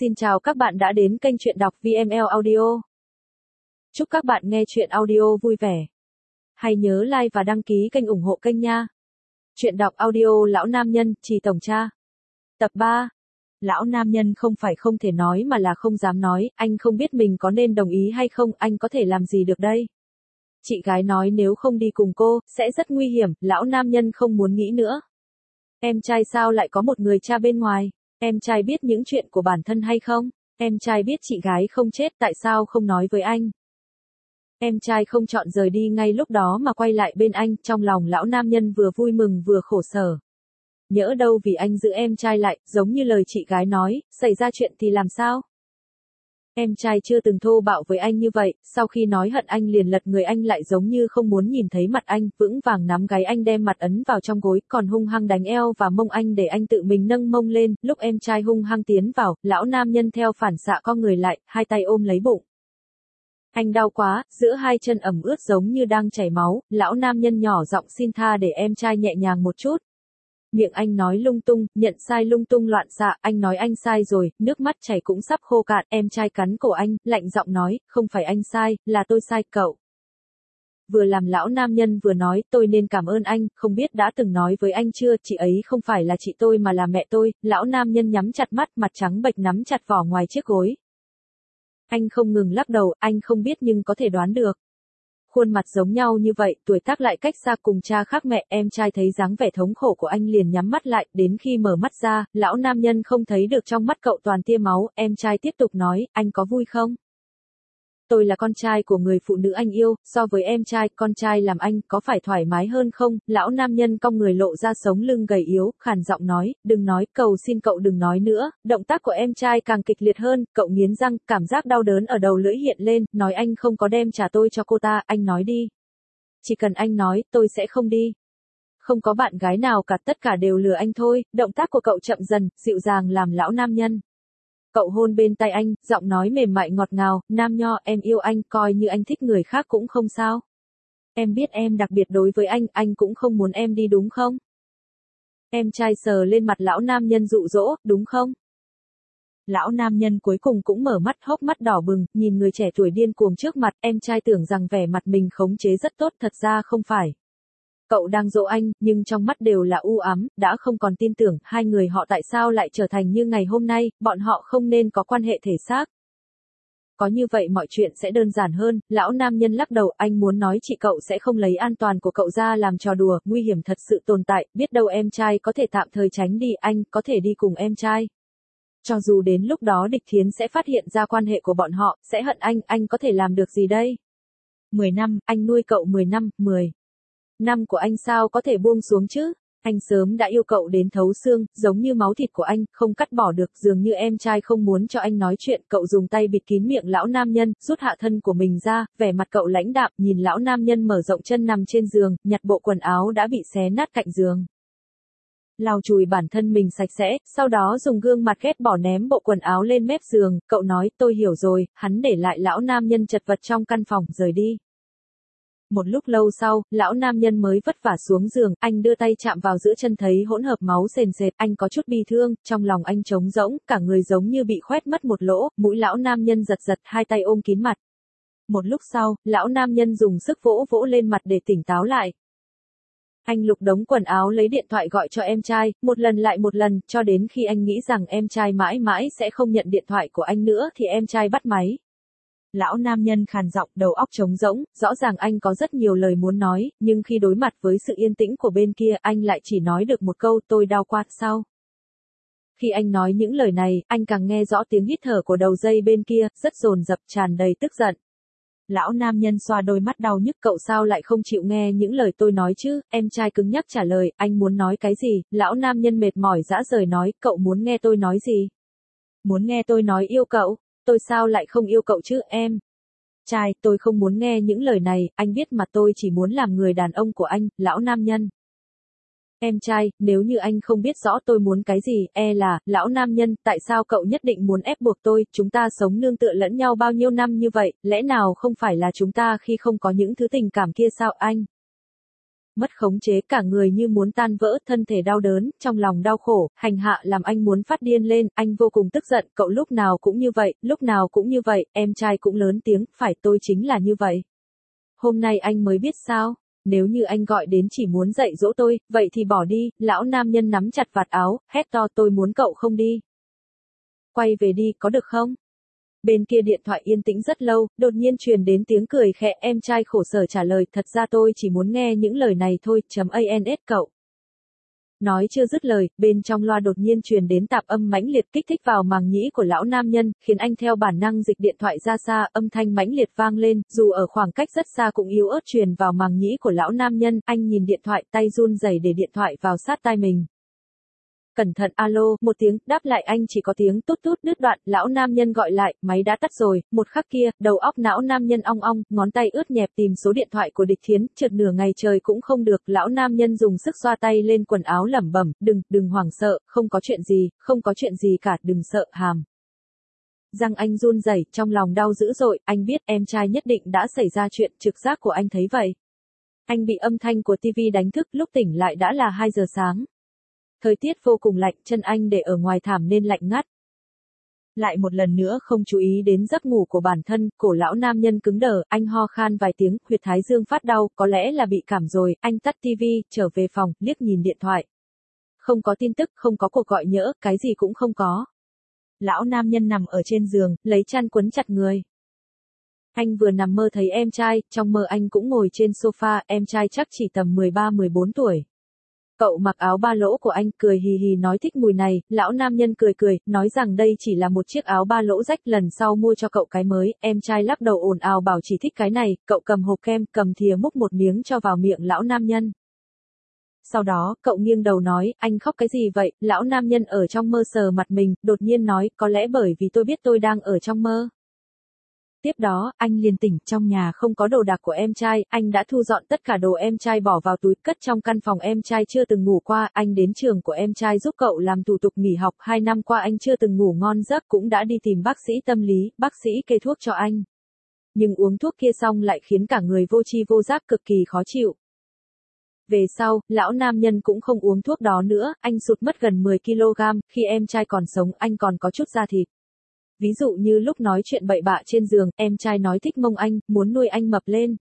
Xin chào các bạn đã đến kênh truyện đọc VML Audio. Chúc các bạn nghe truyện audio vui vẻ. Hãy nhớ like và đăng ký kênh ủng hộ kênh nha. Truyện đọc audio lão nam nhân, chỉ tổng cha. Tập 3. Lão nam nhân không phải không thể nói mà là không dám nói, anh không biết mình có nên đồng ý hay không, anh có thể làm gì được đây. Chị gái nói nếu không đi cùng cô, sẽ rất nguy hiểm, lão nam nhân không muốn nghĩ nữa. Em trai sao lại có một người cha bên ngoài? Em trai biết những chuyện của bản thân hay không? Em trai biết chị gái không chết tại sao không nói với anh? Em trai không chọn rời đi ngay lúc đó mà quay lại bên anh, trong lòng lão nam nhân vừa vui mừng vừa khổ sở. Nhỡ đâu vì anh giữ em trai lại, giống như lời chị gái nói, xảy ra chuyện thì làm sao? Em trai chưa từng thô bạo với anh như vậy, sau khi nói hận anh liền lật người anh lại giống như không muốn nhìn thấy mặt anh, vững vàng nắm gáy anh đem mặt ấn vào trong gối, còn hung hăng đánh eo và mông anh để anh tự mình nâng mông lên, lúc em trai hung hăng tiến vào, lão nam nhân theo phản xạ con người lại, hai tay ôm lấy bụng. Anh đau quá, giữa hai chân ẩm ướt giống như đang chảy máu, lão nam nhân nhỏ giọng xin tha để em trai nhẹ nhàng một chút, Miệng anh nói lung tung, nhận sai lung tung loạn xạ, anh nói anh sai rồi, nước mắt chảy cũng sắp khô cạn, em trai cắn cổ anh, lạnh giọng nói, không phải anh sai, là tôi sai cậu. Vừa làm lão nam nhân vừa nói, tôi nên cảm ơn anh, không biết đã từng nói với anh chưa, chị ấy không phải là chị tôi mà là mẹ tôi, lão nam nhân nhắm chặt mắt, mặt trắng bệch nắm chặt vỏ ngoài chiếc gối. Anh không ngừng lắc đầu, anh không biết nhưng có thể đoán được khuôn mặt giống nhau như vậy, tuổi tác lại cách xa cùng cha khác mẹ, em trai thấy dáng vẻ thống khổ của anh liền nhắm mắt lại, đến khi mở mắt ra, lão nam nhân không thấy được trong mắt cậu toàn tia máu, em trai tiếp tục nói, anh có vui không? Tôi là con trai của người phụ nữ anh yêu, so với em trai, con trai làm anh, có phải thoải mái hơn không? Lão nam nhân cong người lộ ra sống lưng gầy yếu, khàn giọng nói, đừng nói, cầu xin cậu đừng nói nữa. Động tác của em trai càng kịch liệt hơn, cậu nghiến răng, cảm giác đau đớn ở đầu lưỡi hiện lên, nói anh không có đem trả tôi cho cô ta, anh nói đi. Chỉ cần anh nói, tôi sẽ không đi không có bạn gái nào cả tất cả đều lừa anh thôi, động tác của cậu chậm dần, dịu dàng làm lão nam nhân. Cậu hôn bên tay anh, giọng nói mềm mại ngọt ngào, nam nho, em yêu anh, coi như anh thích người khác cũng không sao. Em biết em đặc biệt đối với anh, anh cũng không muốn em đi đúng không? Em trai sờ lên mặt lão nam nhân dụ dỗ, đúng không? Lão nam nhân cuối cùng cũng mở mắt hốc mắt đỏ bừng, nhìn người trẻ tuổi điên cuồng trước mặt, em trai tưởng rằng vẻ mặt mình khống chế rất tốt, thật ra không phải. Cậu đang dỗ anh, nhưng trong mắt đều là u ám, đã không còn tin tưởng, hai người họ tại sao lại trở thành như ngày hôm nay, bọn họ không nên có quan hệ thể xác. Có như vậy mọi chuyện sẽ đơn giản hơn, lão nam nhân lắc đầu, anh muốn nói chị cậu sẽ không lấy an toàn của cậu ra làm trò đùa, nguy hiểm thật sự tồn tại, biết đâu em trai có thể tạm thời tránh đi, anh có thể đi cùng em trai. Cho dù đến lúc đó địch thiến sẽ phát hiện ra quan hệ của bọn họ, sẽ hận anh, anh có thể làm được gì đây? 10 năm, anh nuôi cậu 10 năm, 10 năm của anh sao có thể buông xuống chứ? Anh sớm đã yêu cậu đến thấu xương, giống như máu thịt của anh, không cắt bỏ được, dường như em trai không muốn cho anh nói chuyện, cậu dùng tay bịt kín miệng lão nam nhân, rút hạ thân của mình ra, vẻ mặt cậu lãnh đạm, nhìn lão nam nhân mở rộng chân nằm trên giường, nhặt bộ quần áo đã bị xé nát cạnh giường. Lau chùi bản thân mình sạch sẽ, sau đó dùng gương mặt ghét bỏ ném bộ quần áo lên mép giường, cậu nói, tôi hiểu rồi, hắn để lại lão nam nhân chật vật trong căn phòng, rời đi. Một lúc lâu sau, lão nam nhân mới vất vả xuống giường, anh đưa tay chạm vào giữa chân thấy hỗn hợp máu sền sệt, anh có chút bi thương, trong lòng anh trống rỗng, cả người giống như bị khoét mất một lỗ, mũi lão nam nhân giật giật, hai tay ôm kín mặt. Một lúc sau, lão nam nhân dùng sức vỗ vỗ lên mặt để tỉnh táo lại. Anh lục đống quần áo lấy điện thoại gọi cho em trai, một lần lại một lần, cho đến khi anh nghĩ rằng em trai mãi mãi sẽ không nhận điện thoại của anh nữa thì em trai bắt máy. Lão nam nhân khàn giọng, đầu óc trống rỗng, rõ ràng anh có rất nhiều lời muốn nói, nhưng khi đối mặt với sự yên tĩnh của bên kia, anh lại chỉ nói được một câu tôi đau quạt sau. Khi anh nói những lời này, anh càng nghe rõ tiếng hít thở của đầu dây bên kia, rất dồn dập tràn đầy tức giận. Lão nam nhân xoa đôi mắt đau nhức cậu sao lại không chịu nghe những lời tôi nói chứ, em trai cứng nhắc trả lời, anh muốn nói cái gì, lão nam nhân mệt mỏi dã rời nói, cậu muốn nghe tôi nói gì? Muốn nghe tôi nói yêu cậu? Tôi sao lại không yêu cậu chứ em? Trai, tôi không muốn nghe những lời này, anh biết mà tôi chỉ muốn làm người đàn ông của anh, lão nam nhân. Em trai, nếu như anh không biết rõ tôi muốn cái gì, e là, lão nam nhân, tại sao cậu nhất định muốn ép buộc tôi, chúng ta sống nương tựa lẫn nhau bao nhiêu năm như vậy, lẽ nào không phải là chúng ta khi không có những thứ tình cảm kia sao anh? Mất khống chế cả người như muốn tan vỡ, thân thể đau đớn, trong lòng đau khổ, hành hạ làm anh muốn phát điên lên, anh vô cùng tức giận, cậu lúc nào cũng như vậy, lúc nào cũng như vậy, em trai cũng lớn tiếng, phải tôi chính là như vậy. Hôm nay anh mới biết sao? Nếu như anh gọi đến chỉ muốn dạy dỗ tôi, vậy thì bỏ đi, lão nam nhân nắm chặt vạt áo, hét to tôi muốn cậu không đi. Quay về đi, có được không? Bên kia điện thoại yên tĩnh rất lâu, đột nhiên truyền đến tiếng cười khẽ em trai khổ sở trả lời thật ra tôi chỉ muốn nghe những lời này thôi, chấm ANS cậu. Nói chưa dứt lời, bên trong loa đột nhiên truyền đến tạp âm mãnh liệt kích thích vào màng nhĩ của lão nam nhân, khiến anh theo bản năng dịch điện thoại ra xa, âm thanh mãnh liệt vang lên, dù ở khoảng cách rất xa cũng yếu ớt truyền vào màng nhĩ của lão nam nhân, anh nhìn điện thoại, tay run rẩy để điện thoại vào sát tai mình. Cẩn thận alo, một tiếng, đáp lại anh chỉ có tiếng tút tút đứt đoạn, lão nam nhân gọi lại, máy đã tắt rồi, một khắc kia, đầu óc não nam nhân ong ong, ngón tay ướt nhẹp tìm số điện thoại của địch thiến, trượt nửa ngày trời cũng không được, lão nam nhân dùng sức xoa tay lên quần áo lẩm bẩm, đừng, đừng hoảng sợ, không có chuyện gì, không có chuyện gì cả, đừng sợ, hàm. Răng anh run rẩy, trong lòng đau dữ dội, anh biết em trai nhất định đã xảy ra chuyện, trực giác của anh thấy vậy. Anh bị âm thanh của TV đánh thức, lúc tỉnh lại đã là 2 giờ sáng. Thời tiết vô cùng lạnh, chân anh để ở ngoài thảm nên lạnh ngắt. Lại một lần nữa không chú ý đến giấc ngủ của bản thân, cổ lão nam nhân cứng đờ, anh ho khan vài tiếng, huyệt thái dương phát đau, có lẽ là bị cảm rồi, anh tắt tivi, trở về phòng, liếc nhìn điện thoại. Không có tin tức, không có cuộc gọi nhỡ, cái gì cũng không có. Lão nam nhân nằm ở trên giường, lấy chăn quấn chặt người. Anh vừa nằm mơ thấy em trai, trong mơ anh cũng ngồi trên sofa, em trai chắc chỉ tầm 13-14 tuổi. Cậu mặc áo ba lỗ của anh cười hì hì nói thích mùi này, lão nam nhân cười cười, nói rằng đây chỉ là một chiếc áo ba lỗ rách lần sau mua cho cậu cái mới, em trai lắc đầu ồn ào bảo chỉ thích cái này, cậu cầm hộp kem, cầm thìa múc một miếng cho vào miệng lão nam nhân. Sau đó, cậu nghiêng đầu nói, anh khóc cái gì vậy, lão nam nhân ở trong mơ sờ mặt mình, đột nhiên nói, có lẽ bởi vì tôi biết tôi đang ở trong mơ. Tiếp đó, anh liền tỉnh, trong nhà không có đồ đạc của em trai, anh đã thu dọn tất cả đồ em trai bỏ vào túi, cất trong căn phòng em trai chưa từng ngủ qua, anh đến trường của em trai giúp cậu làm thủ tục nghỉ học, hai năm qua anh chưa từng ngủ ngon giấc cũng đã đi tìm bác sĩ tâm lý, bác sĩ kê thuốc cho anh. Nhưng uống thuốc kia xong lại khiến cả người vô chi vô giác cực kỳ khó chịu. Về sau, lão nam nhân cũng không uống thuốc đó nữa, anh sụt mất gần 10 kg, khi em trai còn sống anh còn có chút da thịt. Ví dụ như lúc nói chuyện bậy bạ trên giường, em trai nói thích mông anh, muốn nuôi anh mập lên.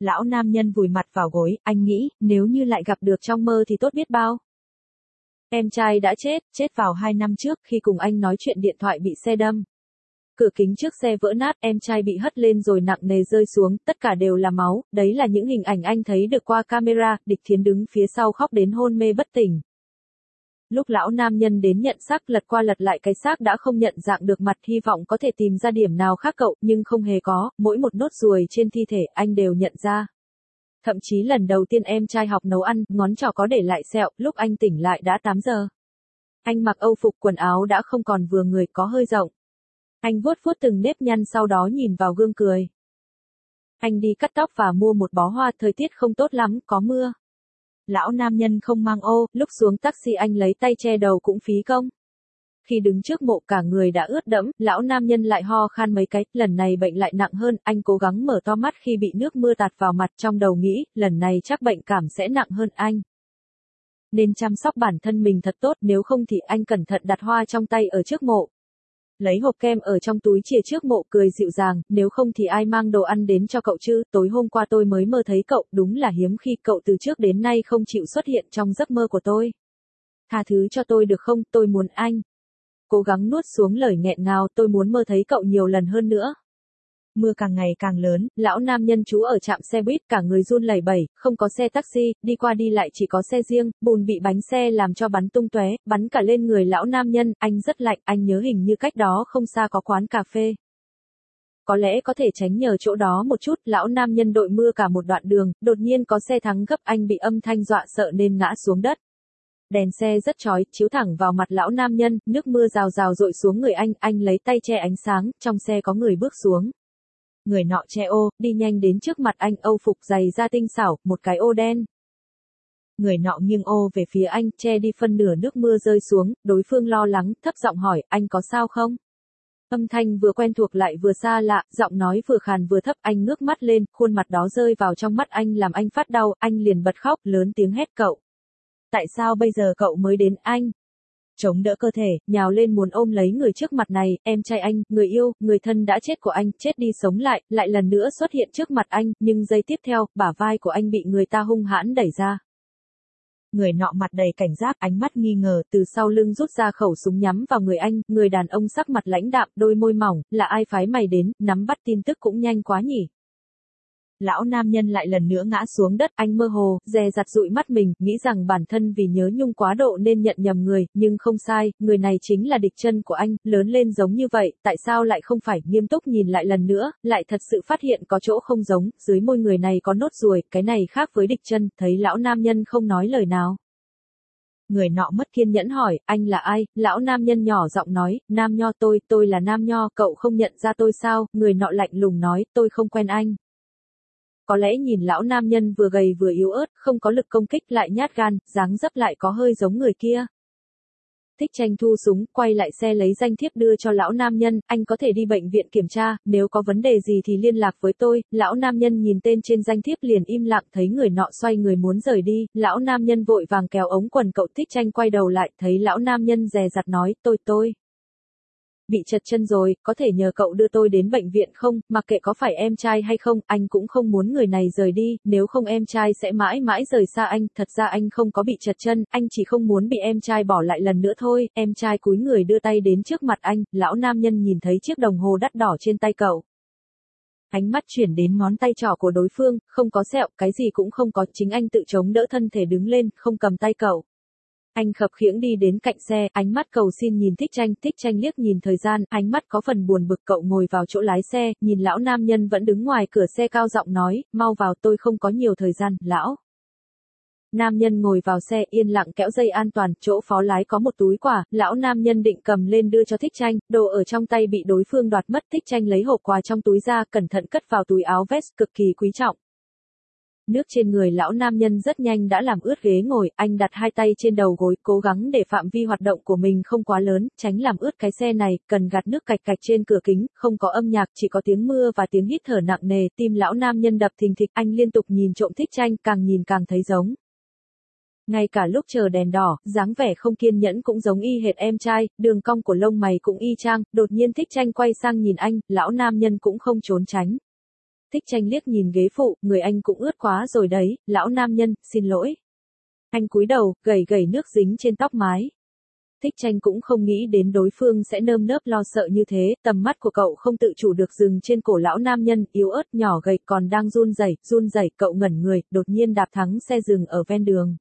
Lão nam nhân vùi mặt vào gối, anh nghĩ, nếu như lại gặp được trong mơ thì tốt biết bao. Em trai đã chết, chết vào hai năm trước khi cùng anh nói chuyện điện thoại bị xe đâm. Cửa kính trước xe vỡ nát, em trai bị hất lên rồi nặng nề rơi xuống, tất cả đều là máu, đấy là những hình ảnh anh thấy được qua camera, địch thiến đứng phía sau khóc đến hôn mê bất tỉnh. Lúc lão nam nhân đến nhận xác lật qua lật lại cái xác đã không nhận dạng được mặt hy vọng có thể tìm ra điểm nào khác cậu, nhưng không hề có, mỗi một nốt ruồi trên thi thể anh đều nhận ra. Thậm chí lần đầu tiên em trai học nấu ăn, ngón trỏ có để lại sẹo, lúc anh tỉnh lại đã 8 giờ. Anh mặc âu phục quần áo đã không còn vừa người có hơi rộng. Anh vuốt vuốt từng nếp nhăn sau đó nhìn vào gương cười. Anh đi cắt tóc và mua một bó hoa, thời tiết không tốt lắm, có mưa lão nam nhân không mang ô, lúc xuống taxi anh lấy tay che đầu cũng phí công. Khi đứng trước mộ cả người đã ướt đẫm, lão nam nhân lại ho khan mấy cái, lần này bệnh lại nặng hơn, anh cố gắng mở to mắt khi bị nước mưa tạt vào mặt trong đầu nghĩ, lần này chắc bệnh cảm sẽ nặng hơn anh. Nên chăm sóc bản thân mình thật tốt, nếu không thì anh cẩn thận đặt hoa trong tay ở trước mộ lấy hộp kem ở trong túi chìa trước mộ cười dịu dàng, nếu không thì ai mang đồ ăn đến cho cậu chứ, tối hôm qua tôi mới mơ thấy cậu, đúng là hiếm khi cậu từ trước đến nay không chịu xuất hiện trong giấc mơ của tôi. Tha thứ cho tôi được không, tôi muốn anh. Cố gắng nuốt xuống lời nghẹn ngào, tôi muốn mơ thấy cậu nhiều lần hơn nữa. Mưa càng ngày càng lớn, lão nam nhân chú ở trạm xe buýt cả người run lẩy bẩy, không có xe taxi, đi qua đi lại chỉ có xe riêng, bùn bị bánh xe làm cho bắn tung tóe, bắn cả lên người lão nam nhân, anh rất lạnh, anh nhớ hình như cách đó không xa có quán cà phê. Có lẽ có thể tránh nhờ chỗ đó một chút, lão nam nhân đội mưa cả một đoạn đường, đột nhiên có xe thắng gấp anh bị âm thanh dọa sợ nên ngã xuống đất. Đèn xe rất chói, chiếu thẳng vào mặt lão nam nhân, nước mưa rào rào rội xuống người anh, anh lấy tay che ánh sáng, trong xe có người bước xuống người nọ che ô, đi nhanh đến trước mặt anh âu phục dày da tinh xảo, một cái ô đen. Người nọ nghiêng ô về phía anh, che đi phân nửa nước mưa rơi xuống, đối phương lo lắng, thấp giọng hỏi, anh có sao không? Âm thanh vừa quen thuộc lại vừa xa lạ, giọng nói vừa khàn vừa thấp, anh ngước mắt lên, khuôn mặt đó rơi vào trong mắt anh làm anh phát đau, anh liền bật khóc, lớn tiếng hét cậu. Tại sao bây giờ cậu mới đến anh? Chống đỡ cơ thể, nhào lên muốn ôm lấy người trước mặt này, em trai anh, người yêu, người thân đã chết của anh, chết đi sống lại, lại lần nữa xuất hiện trước mặt anh, nhưng giây tiếp theo, bả vai của anh bị người ta hung hãn đẩy ra. Người nọ mặt đầy cảnh giác, ánh mắt nghi ngờ, từ sau lưng rút ra khẩu súng nhắm vào người anh, người đàn ông sắc mặt lãnh đạm, đôi môi mỏng, là ai phái mày đến, nắm bắt tin tức cũng nhanh quá nhỉ. Lão nam nhân lại lần nữa ngã xuống đất, anh mơ hồ, dè dặt dụi mắt mình, nghĩ rằng bản thân vì nhớ nhung quá độ nên nhận nhầm người, nhưng không sai, người này chính là địch chân của anh, lớn lên giống như vậy, tại sao lại không phải, nghiêm túc nhìn lại lần nữa, lại thật sự phát hiện có chỗ không giống, dưới môi người này có nốt ruồi, cái này khác với địch chân, thấy lão nam nhân không nói lời nào. Người nọ mất kiên nhẫn hỏi, anh là ai? Lão nam nhân nhỏ giọng nói, nam nho tôi, tôi là nam nho, cậu không nhận ra tôi sao? Người nọ lạnh lùng nói, tôi không quen anh. Có lẽ nhìn lão nam nhân vừa gầy vừa yếu ớt, không có lực công kích lại nhát gan, dáng dấp lại có hơi giống người kia. Thích tranh thu súng, quay lại xe lấy danh thiếp đưa cho lão nam nhân, anh có thể đi bệnh viện kiểm tra, nếu có vấn đề gì thì liên lạc với tôi, lão nam nhân nhìn tên trên danh thiếp liền im lặng thấy người nọ xoay người muốn rời đi, lão nam nhân vội vàng kéo ống quần cậu thích tranh quay đầu lại, thấy lão nam nhân dè dặt nói, tôi tôi bị chật chân rồi, có thể nhờ cậu đưa tôi đến bệnh viện không, mặc kệ có phải em trai hay không, anh cũng không muốn người này rời đi, nếu không em trai sẽ mãi mãi rời xa anh, thật ra anh không có bị chật chân, anh chỉ không muốn bị em trai bỏ lại lần nữa thôi, em trai cúi người đưa tay đến trước mặt anh, lão nam nhân nhìn thấy chiếc đồng hồ đắt đỏ trên tay cậu. Ánh mắt chuyển đến ngón tay trỏ của đối phương, không có sẹo, cái gì cũng không có, chính anh tự chống đỡ thân thể đứng lên, không cầm tay cậu. Anh khập khiễng đi đến cạnh xe, ánh mắt cầu xin nhìn thích tranh, thích tranh liếc nhìn thời gian, ánh mắt có phần buồn bực cậu ngồi vào chỗ lái xe, nhìn lão nam nhân vẫn đứng ngoài cửa xe cao giọng nói, mau vào tôi không có nhiều thời gian, lão. Nam nhân ngồi vào xe yên lặng kéo dây an toàn, chỗ phó lái có một túi quà, lão nam nhân định cầm lên đưa cho thích tranh, đồ ở trong tay bị đối phương đoạt mất, thích tranh lấy hộp quà trong túi ra, cẩn thận cất vào túi áo vest, cực kỳ quý trọng. Nước trên người lão nam nhân rất nhanh đã làm ướt ghế ngồi, anh đặt hai tay trên đầu gối, cố gắng để phạm vi hoạt động của mình không quá lớn, tránh làm ướt cái xe này, cần gạt nước cạch cạch trên cửa kính, không có âm nhạc, chỉ có tiếng mưa và tiếng hít thở nặng nề, tim lão nam nhân đập thình thịch, anh liên tục nhìn trộm thích tranh, càng nhìn càng thấy giống. Ngay cả lúc chờ đèn đỏ, dáng vẻ không kiên nhẫn cũng giống y hệt em trai, đường cong của lông mày cũng y chang, đột nhiên thích tranh quay sang nhìn anh, lão nam nhân cũng không trốn tránh. Thích tranh liếc nhìn ghế phụ, người anh cũng ướt quá rồi đấy, lão nam nhân, xin lỗi. Anh cúi đầu, gầy gầy nước dính trên tóc mái. Thích tranh cũng không nghĩ đến đối phương sẽ nơm nớp lo sợ như thế, tầm mắt của cậu không tự chủ được dừng trên cổ lão nam nhân, yếu ớt nhỏ gầy còn đang run rẩy, run rẩy, cậu ngẩn người, đột nhiên đạp thắng xe dừng ở ven đường.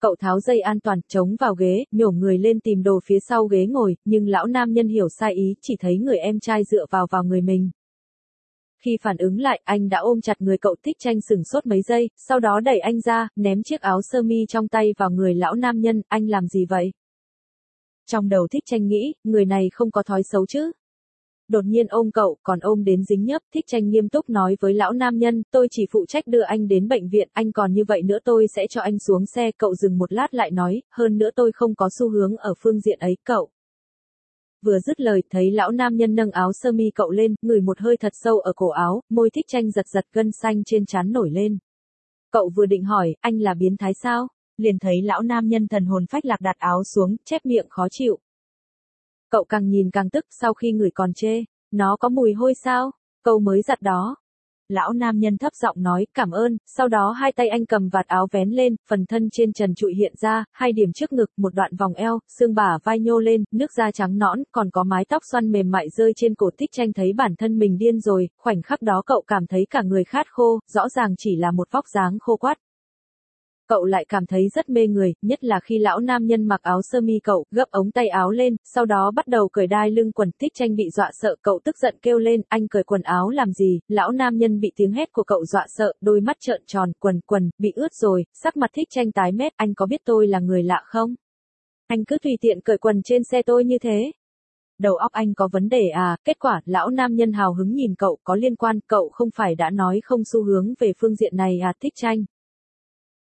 Cậu tháo dây an toàn, chống vào ghế, nhổ người lên tìm đồ phía sau ghế ngồi, nhưng lão nam nhân hiểu sai ý, chỉ thấy người em trai dựa vào vào người mình. Khi phản ứng lại, anh đã ôm chặt người cậu thích tranh sừng sốt mấy giây, sau đó đẩy anh ra, ném chiếc áo sơ mi trong tay vào người lão nam nhân, anh làm gì vậy? Trong đầu thích tranh nghĩ, người này không có thói xấu chứ. Đột nhiên ôm cậu, còn ôm đến dính nhấp, thích tranh nghiêm túc nói với lão nam nhân, tôi chỉ phụ trách đưa anh đến bệnh viện, anh còn như vậy nữa tôi sẽ cho anh xuống xe, cậu dừng một lát lại nói, hơn nữa tôi không có xu hướng ở phương diện ấy, cậu. Vừa dứt lời, thấy lão nam nhân nâng áo sơ mi cậu lên, ngửi một hơi thật sâu ở cổ áo, môi thích tranh giật giật gân xanh trên trán nổi lên. Cậu vừa định hỏi, anh là biến thái sao? Liền thấy lão nam nhân thần hồn phách lạc đặt áo xuống, chép miệng khó chịu. Cậu càng nhìn càng tức sau khi ngửi còn chê. Nó có mùi hôi sao? Câu mới giặt đó. Lão nam nhân thấp giọng nói, cảm ơn, sau đó hai tay anh cầm vạt áo vén lên, phần thân trên trần trụi hiện ra, hai điểm trước ngực, một đoạn vòng eo, xương bả vai nhô lên, nước da trắng nõn, còn có mái tóc xoăn mềm mại rơi trên cổ tích tranh thấy bản thân mình điên rồi, khoảnh khắc đó cậu cảm thấy cả người khát khô, rõ ràng chỉ là một vóc dáng khô quát, cậu lại cảm thấy rất mê người, nhất là khi lão nam nhân mặc áo sơ mi cậu, gấp ống tay áo lên, sau đó bắt đầu cởi đai lưng quần, thích tranh bị dọa sợ, cậu tức giận kêu lên, anh cởi quần áo làm gì, lão nam nhân bị tiếng hét của cậu dọa sợ, đôi mắt trợn tròn, quần quần, bị ướt rồi, sắc mặt thích tranh tái mét, anh có biết tôi là người lạ không? Anh cứ tùy tiện cởi quần trên xe tôi như thế, đầu óc anh có vấn đề à, kết quả, lão nam nhân hào hứng nhìn cậu, có liên quan, cậu không phải đã nói không xu hướng về phương diện này à, thích tranh.